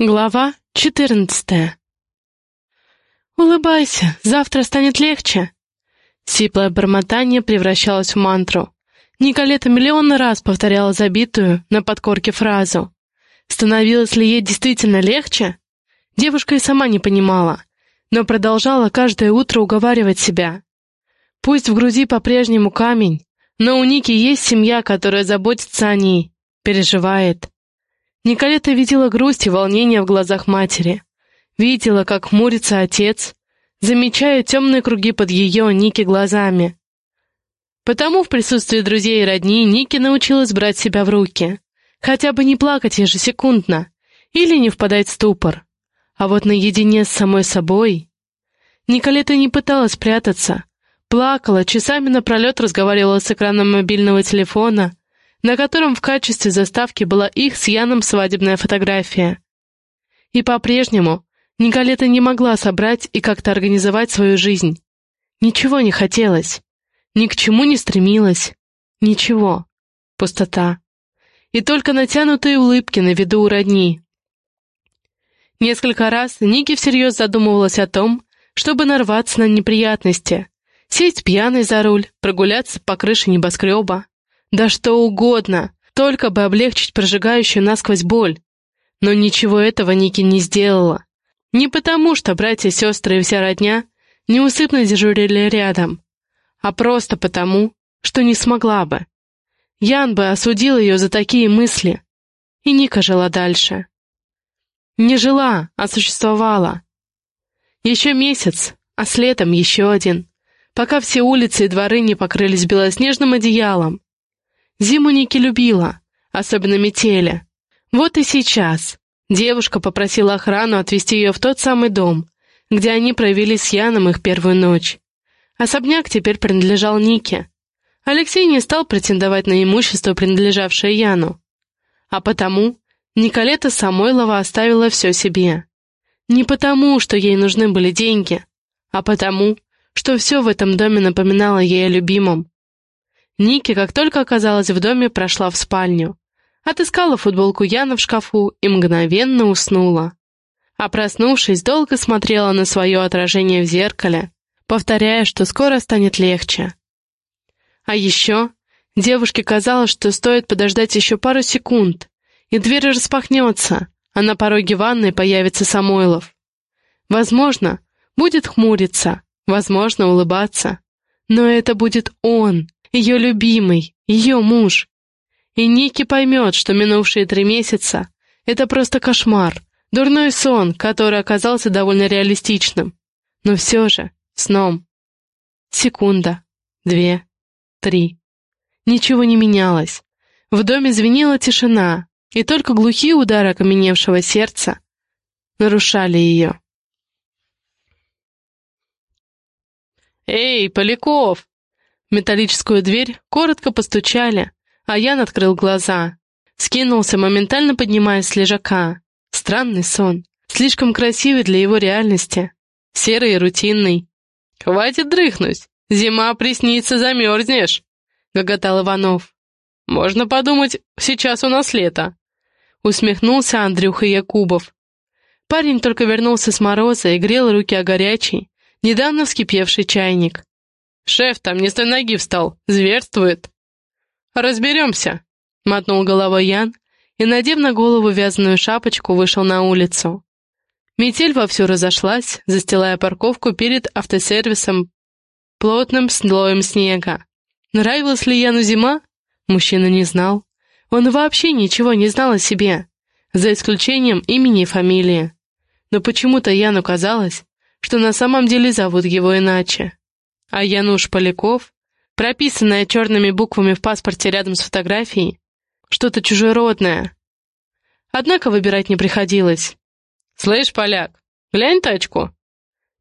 Глава четырнадцатая «Улыбайся, завтра станет легче!» Сиплое бормотание превращалось в мантру. Николета миллион раз повторяла забитую на подкорке фразу. Становилось ли ей действительно легче? Девушка и сама не понимала, но продолжала каждое утро уговаривать себя. Пусть в груди по-прежнему камень, но у Ники есть семья, которая заботится о ней, переживает. Николета видела грусть и волнение в глазах матери. Видела, как хмурится отец, замечая темные круги под ее, Ники, глазами. Потому в присутствии друзей и родни Ники научилась брать себя в руки. Хотя бы не плакать ежесекундно или не впадать в ступор. А вот наедине с самой собой... Николета не пыталась прятаться. Плакала, часами напролет разговаривала с экраном мобильного телефона, на котором в качестве заставки была их с Яном свадебная фотография. И по-прежнему Николета не могла собрать и как-то организовать свою жизнь. Ничего не хотелось, ни к чему не стремилась, ничего, пустота. И только натянутые улыбки на виду у родни. Несколько раз Ники всерьез задумывалась о том, чтобы нарваться на неприятности, сесть пьяной за руль, прогуляться по крыше небоскреба. Да что угодно, только бы облегчить прожигающую насквозь боль. Но ничего этого Ники не сделала. Не потому, что братья, сестры и вся родня неусыпно дежурили рядом, а просто потому, что не смогла бы. Ян бы осудил ее за такие мысли, и Ника жила дальше. Не жила, а существовала. Еще месяц, а с летом еще один, пока все улицы и дворы не покрылись белоснежным одеялом, Зиму Ники любила, особенно метели. Вот и сейчас. Девушка попросила охрану отвезти ее в тот самый дом, где они провели с Яном их первую ночь. Особняк теперь принадлежал Нике. Алексей не стал претендовать на имущество, принадлежавшее Яну. А потому Николета Самойлова оставила все себе. Не потому, что ей нужны были деньги, а потому, что все в этом доме напоминало ей о любимом, Ники, как только оказалась в доме, прошла в спальню. Отыскала футболку Яна в шкафу и мгновенно уснула. А проснувшись, долго смотрела на свое отражение в зеркале, повторяя, что скоро станет легче. А еще девушке казалось, что стоит подождать еще пару секунд, и дверь распахнется, а на пороге ванной появится Самойлов. Возможно, будет хмуриться, возможно, улыбаться. Но это будет он, ее любимый, ее муж. И Ники поймет, что минувшие три месяца — это просто кошмар, дурной сон, который оказался довольно реалистичным. Но все же сном. Секунда, две, три. Ничего не менялось. В доме звенела тишина, и только глухие удары окаменевшего сердца нарушали ее. «Эй, Поляков!» Металлическую дверь коротко постучали, а Ян открыл глаза. Скинулся, моментально поднимаясь с лежака. Странный сон. Слишком красивый для его реальности. Серый и рутинный. «Хватит дрыхнуть! Зима приснится, замерзнешь!» — гоготал Иванов. «Можно подумать, сейчас у нас лето!» Усмехнулся Андрюха Якубов. Парень только вернулся с мороза и грел руки о горячий, недавно вскипевший чайник. «Шеф там не с той ноги встал, зверствует». «Разберемся», — мотнул головой Ян и, надев на голову вязаную шапочку, вышел на улицу. Метель вовсю разошлась, застилая парковку перед автосервисом плотным слоем снега. Нравилась ли Яну зима? Мужчина не знал. Он вообще ничего не знал о себе, за исключением имени и фамилии. Но почему-то Яну казалось, что на самом деле зовут его иначе а Януш Поляков, прописанное черными буквами в паспорте рядом с фотографией, что-то чужеродное. Однако выбирать не приходилось. «Слышь, поляк, глянь тачку!»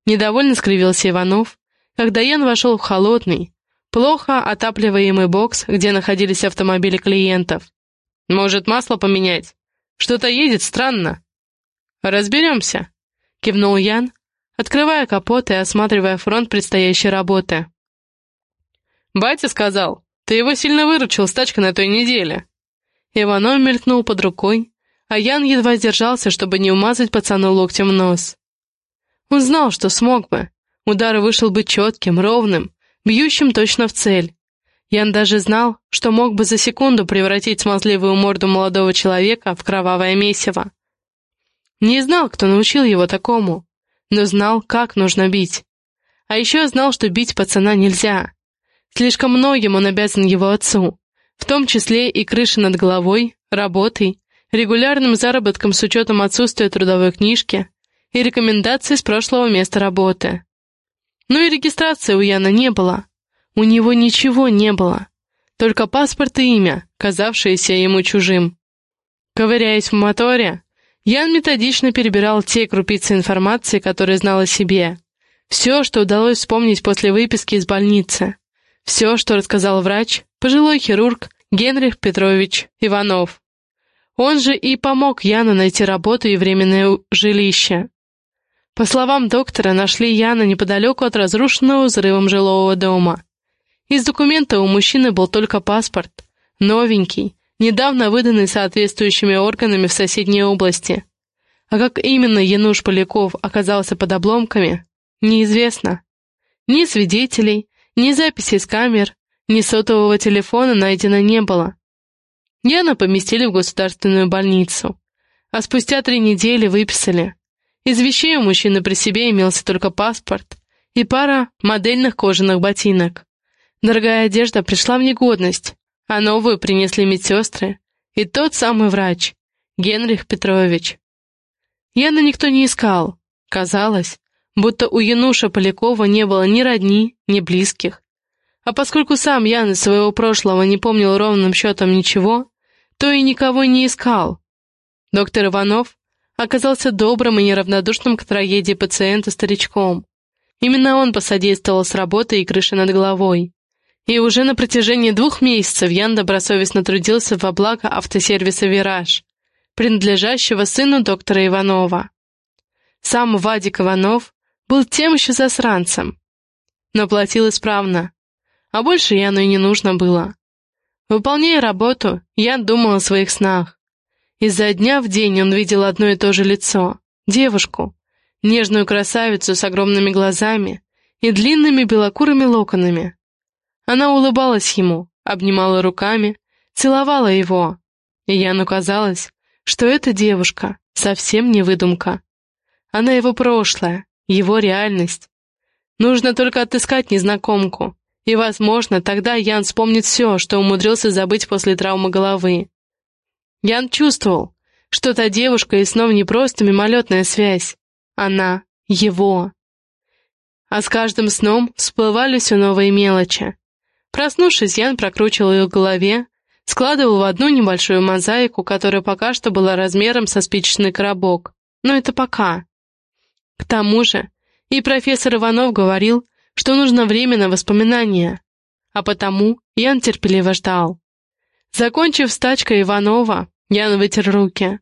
Недовольно скривился Иванов, когда Ян вошел в холодный, плохо отапливаемый бокс, где находились автомобили клиентов. «Может, масло поменять? Что-то едет странно». «Разберемся», — кивнул Ян, открывая капот и осматривая фронт предстоящей работы. «Батя сказал, ты его сильно выручил с на той неделе». Иванов мелькнул под рукой, а Ян едва сдержался, чтобы не умазать пацану локтем нос. Он знал, что смог бы. Удар вышел бы четким, ровным, бьющим точно в цель. Ян даже знал, что мог бы за секунду превратить смазливую морду молодого человека в кровавое месиво. Не знал, кто научил его такому, но знал, как нужно бить. А еще знал, что бить пацана нельзя. Слишком многим он обязан его отцу, в том числе и крышей над головой, работой, регулярным заработком с учетом отсутствия трудовой книжки и рекомендаций с прошлого места работы. Ну и регистрации у Яна не было. У него ничего не было. Только паспорт и имя, казавшееся ему чужим. Ковыряясь в моторе, Ян методично перебирал те крупицы информации, которые знал о себе. Все, что удалось вспомнить после выписки из больницы. Все, что рассказал врач, пожилой хирург Генрих Петрович Иванов. Он же и помог Яну найти работу и временное жилище. По словам доктора, нашли Яна неподалеку от разрушенного взрывом жилого дома. Из документа у мужчины был только паспорт, новенький, недавно выданный соответствующими органами в соседней области. А как именно Януш Поляков оказался под обломками, неизвестно. Ни свидетелей, ни записей с камер, ни сотового телефона найдено не было. Яна поместили в государственную больницу, а спустя три недели выписали. Из вещей у мужчины при себе имелся только паспорт и пара модельных кожаных ботинок. Дорогая одежда пришла в негодность, а новую принесли медсестры и тот самый врач, Генрих Петрович. Яна никто не искал. Казалось, будто у Януша Полякова не было ни родни, ни близких. А поскольку сам Ян из своего прошлого не помнил ровным счетом ничего, то и никого не искал. Доктор Иванов оказался добрым и неравнодушным к трагедии пациента старичком. Именно он посодействовал с работой и крышей над головой. И уже на протяжении двух месяцев Ян добросовестно трудился во благо автосервиса «Вираж», принадлежащего сыну доктора Иванова. Сам Вадик Иванов был тем еще засранцем, но платил исправно, а больше Яну и не нужно было. Выполняя работу, Ян думал о своих снах. Изо дня в день он видел одно и то же лицо — девушку, нежную красавицу с огромными глазами и длинными белокурыми локонами, она улыбалась ему, обнимала руками, целовала его. И Яну казалось, что эта девушка совсем не выдумка. Она его прошлое, его реальность. Нужно только отыскать незнакомку, и, возможно, тогда Ян вспомнит все, что умудрился забыть после травмы головы. Ян чувствовал, что та девушка и снова не просто мимолетная связь. Она — его. А с каждым сном всплывали все новые мелочи. Проснувшись, Ян прокручивал ее в голове, складывал в одну небольшую мозаику, которая пока что была размером со спичечный коробок. Но это пока. К тому же, и профессор Иванов говорил, что нужно время на воспоминания, а потому Ян терпеливо ждал. Закончив с тачкой Иванова, Ян вытер руки.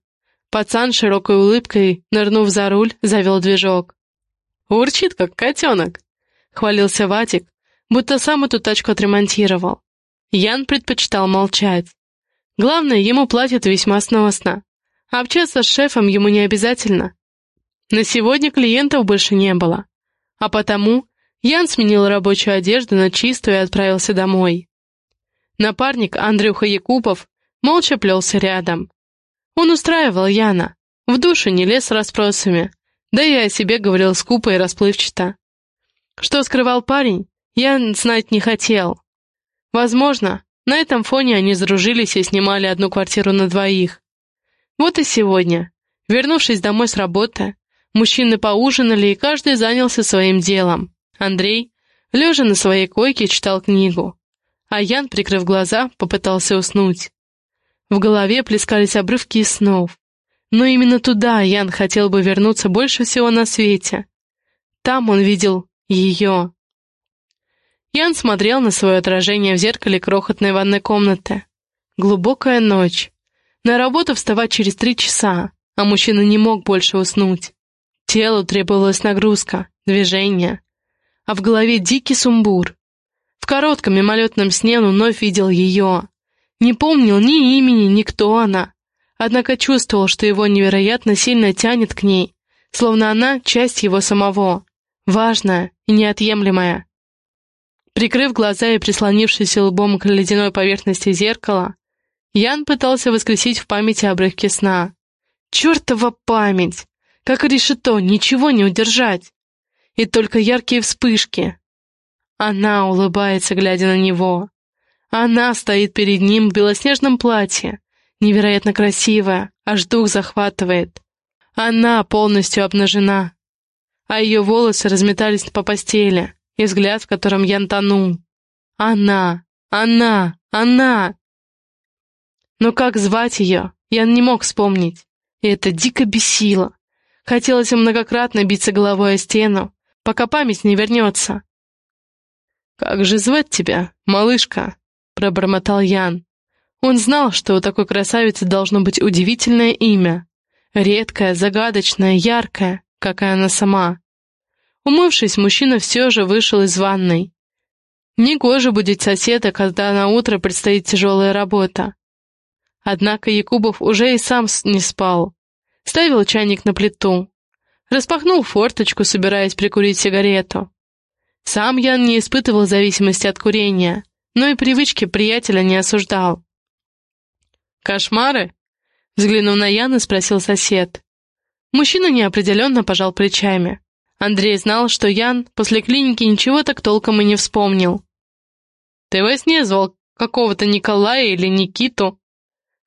Пацан широкой улыбкой, нырнув за руль, завел движок. «Урчит, как котенок», — хвалился Ватик, будто сам эту тачку отремонтировал. Ян предпочитал молчать. Главное, ему платят весьма сносно. общаться с шефом ему не обязательно. На сегодня клиентов больше не было. А потому Ян сменил рабочую одежду на чистую и отправился домой. Напарник Андрюха Якупов молча плелся рядом. Он устраивал Яна, в душу не лез с расспросами, да и о себе говорил скупо и расплывчато. Что скрывал парень, я знать не хотел. Возможно, на этом фоне они сдружились и снимали одну квартиру на двоих. Вот и сегодня, вернувшись домой с работы, мужчины поужинали и каждый занялся своим делом. Андрей, лежа на своей койке, читал книгу, а Ян, прикрыв глаза, попытался уснуть. В голове плескались обрывки из снов. Но именно туда Ян хотел бы вернуться больше всего на свете. Там он видел ее. Ян смотрел на свое отражение в зеркале крохотной ванной комнаты. Глубокая ночь. На работу вставать через три часа, а мужчина не мог больше уснуть. Телу требовалась нагрузка, движение. А в голове дикий сумбур. В коротком мимолетном сне он вновь видел ее. Не помнил ни имени, ни кто она. однако чувствовал, что его невероятно сильно тянет к ней, словно она часть его самого, важная и неотъемлемая. Прикрыв глаза и прислонившись лбом к ледяной поверхности зеркала, Ян пытался воскресить в памяти обрывки сна. Чертова память! Как решето, ничего не удержать! И только яркие вспышки. Она улыбается, глядя на него. Она стоит перед ним в белоснежном платье, невероятно красивая, аж дух захватывает. Она полностью обнажена, а ее волосы разметались по постели, и взгляд, в котором Ян тонул. Она, она, она! Но как звать ее, Ян не мог вспомнить, и это дико бесило. Хотелось многократно биться головой о стену, пока память не вернется. «Как же звать тебя, малышка?» — пробормотал Ян. Он знал, что у такой красавицы должно быть удивительное имя. Редкое, загадочное, яркое, как и она сама. Умывшись, мужчина все же вышел из ванной. Негоже будить соседа, когда на утро предстоит тяжелая работа. Однако Якубов уже и сам не спал. Ставил чайник на плиту. Распахнул форточку, собираясь прикурить сигарету. Сам Ян не испытывал зависимости от курения, но и привычки приятеля не осуждал. «Кошмары?» — взглянув на Яна, спросил сосед. Мужчина неопределенно пожал плечами. Андрей знал, что Ян после клиники ничего так толком и не вспомнил. «Ты во сне звал какого-то Николая или Никиту?»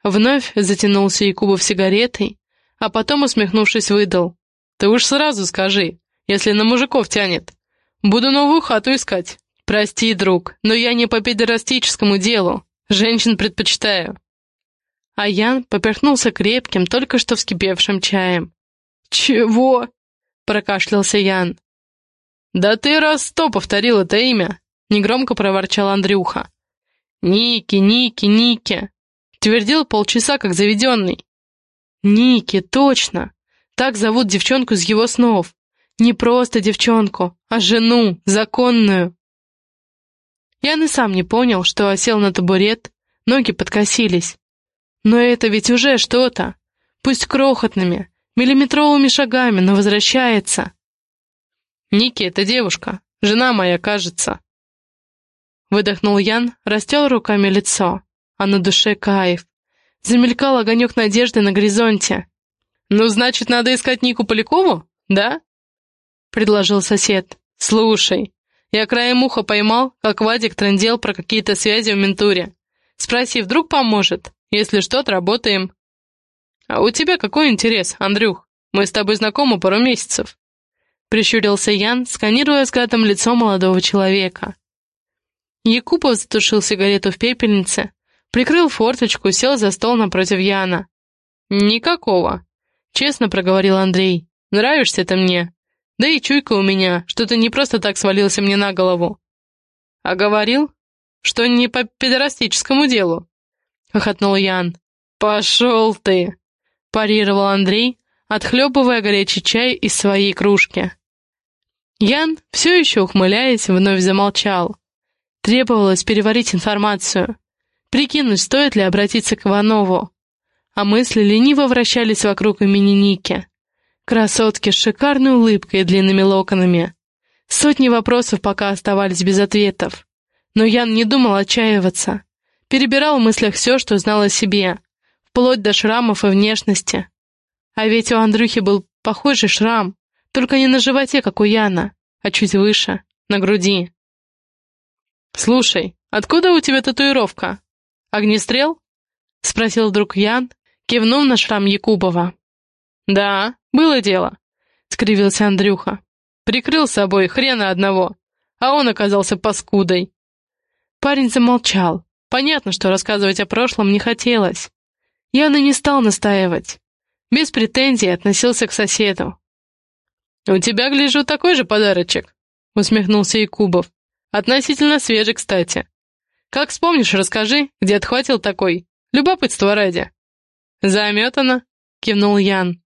Вновь затянулся Якубов сигаретой, а потом, усмехнувшись, выдал. «Ты уж сразу скажи, если на мужиков тянет. Буду новую хату искать. Прости, друг, но я не по педерастическому делу. Женщин предпочитаю». А Ян поперхнулся крепким, только что вскипевшим чаем. «Чего?» — прокашлялся Ян. «Да ты раз сто повторил это имя!» — негромко проворчал Андрюха. «Ники, Ники, Ники!» — твердил полчаса, как заведенный. «Ники, точно! Так зовут девчонку из его снов. Не просто девчонку, а жену, законную!» Ян и сам не понял, что осел на табурет, ноги подкосились. Но это ведь уже что-то, пусть крохотными, Миллиметровыми шагами, но возвращается. Ники — это девушка, жена моя, кажется. Выдохнул Ян, растел руками лицо, а на душе кайф. Замелькал огонек надежды на горизонте. «Ну, значит, надо искать Нику Полякову, да?» Предложил сосед. «Слушай, я краем уха поймал, как Вадик трындел про какие-то связи в ментуре. Спроси, вдруг поможет. Если что, отработаем. «А у тебя какой интерес, Андрюх? Мы с тобой знакомы пару месяцев». Прищурился Ян, сканируя взглядом лицо молодого человека. Якупов затушил сигарету в пепельнице, прикрыл форточку, сел за стол напротив Яна. «Никакого», — честно проговорил Андрей. «Нравишься ты мне. Да и чуйка у меня, что ты не просто так свалился мне на голову». «А говорил, что не по педерастическому делу», — хохотнул Ян. «Пошел ты!» Парировал Андрей, отхлебывая горячий чай из своей кружки. Ян, все еще ухмыляясь, вновь замолчал. Требовалось переварить информацию, прикинуть, стоит ли обратиться к Иванову. А мысли лениво вращались вокруг имени Ники. Красотки с шикарной улыбкой и длинными локонами. Сотни вопросов пока оставались без ответов. Но Ян не думал отчаиваться. Перебирал в мыслях все, что знал о себе, вплоть до шрамов и внешности. А ведь у Андрюхи был похожий шрам, только не на животе, как у Яна, а чуть выше, на груди. «Слушай, откуда у тебя татуировка? Огнестрел?» — спросил вдруг Ян, кивнув на шрам Якубова. «Да, было дело», — скривился Андрюха. «Прикрыл собой хрена одного, а он оказался паскудой». Парень замолчал. Понятно, что рассказывать о прошлом не хотелось. Яна не стал настаивать. Без претензий относился к соседу. «У тебя, гляжу, такой же подарочек», — усмехнулся Якубов. «Относительно свежий, кстати. Как вспомнишь, расскажи, где отхватил такой. Любопытство ради». «Заметано», — кивнул Ян.